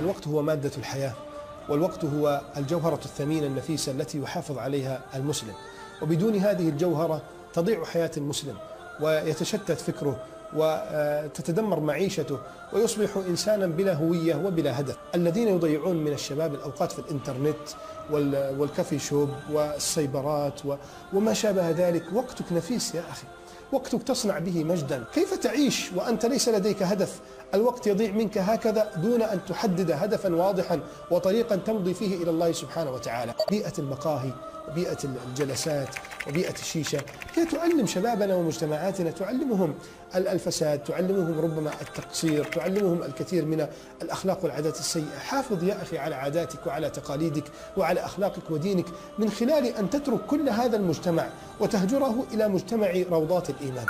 الوقت هو مادة الحياة والوقت هو الجوهرة الثمينة النفيسة التي يحافظ عليها المسلم. وبدون هذه الجوهرة تضيع حياة المسلم ويتشتت فكره وتتدمر معيشته ويصبح إنسانا بلا هوية وبلا هدف. الذين يضيعون من الشباب الأوقات في الإنترنت والكافي شوب والسيبرات وما شابه ذلك، وقتك نفيس يا أخي. وقتك تصنع به مجدا. كيف تعيش وأنت ليس لديك هدف؟ الوقت يضيع منك هكذا دون أن تحدد هدفا واضحا وطريقا تمضي فيه إلى الله سبحانه وتعالى. بيئة المقاهي وبيئة الجلسات وبيئة الشيشة. هي تعلم شبابنا ومجتمعاتنا تعلمهم الفساد تعلمهم ربما التقصير تعلمهم الكثير من الأخلاق والعادات السيئة. حافظ يا أخي على عاداتك وعلى تقاليدك وعلى أخلاقك ودينك من خلال أن تترك كل هذا المجتمع وتهجره إلى مجتمع روضات الإيمان.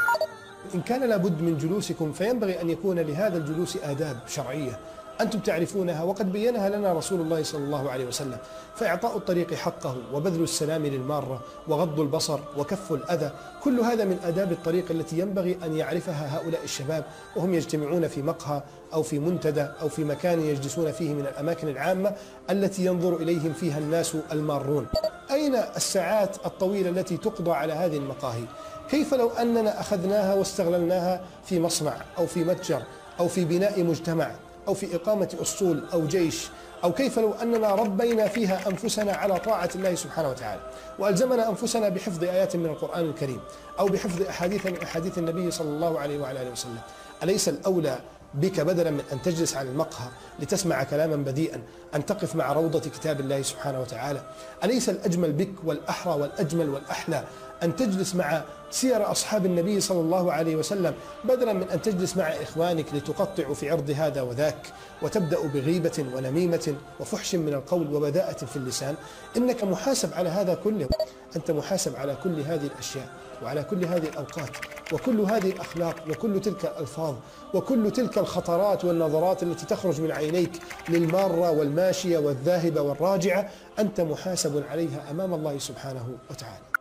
إن كان لابد من جلوسكم فينبغي أن يكون لهذا الجلوس آداب شرعية. أنتم تعرفونها وقد بينها لنا رسول الله صلى الله عليه وسلم. فإعطاء الطريق حقه وبذل السلام للمارة وغض البصر وكف الأذى كل هذا من آداب الطريق التي ينبغي أن يعرفها هؤلاء الشباب وهم يجتمعون في مقهى أو في منتدى أو في مكان يجلسون فيه من الأماكن العامة التي ينظر إليهم فيها الناس المارون. أين الساعات الطويلة التي تقضى على هذه المقاهي؟ كيف لو أننا أخذناها واستغللناها في مصنع أو في متجر أو في بناء مجتمع أو في إقامة أسطول أو جيش أو كيف لو أننا ربينا فيها أنفسنا على طاعة الله سبحانه وتعالى وألزمنا أنفسنا بحفظ آيات من القرآن الكريم أو بحفظ أحاديث من أحاديث النبي صلى الله عليه وعلى آله وسلم. أليس الأولى بك بدلا من أن تجلس على المقهى لتسمع كلاما بذيئا أن تقف مع روضة كتاب الله سبحانه وتعالى. أليس الأجمل بك والأحرى والأجمل والأحلى أن تجلس مع سير أصحاب النبي صلى الله عليه وسلم بدلا من أن تجلس مع إخوانك لتقطع في عرض هذا وذاك وتبدأ بغيبة ونميمة وفحش من القول وبذاءة في اللسان؟ إنك محاسب على هذا كله. أنت محاسب على كل هذه الأشياء وعلى كل هذه الأوقات. وكل هذه الأخلاق وكل تلك الألفاظ وكل تلك الخطرات والنظرات التي تخرج من عينيك للمارة والماشية والذاهبة والراجعة أنت محاسب عليها أمام الله سبحانه وتعالى.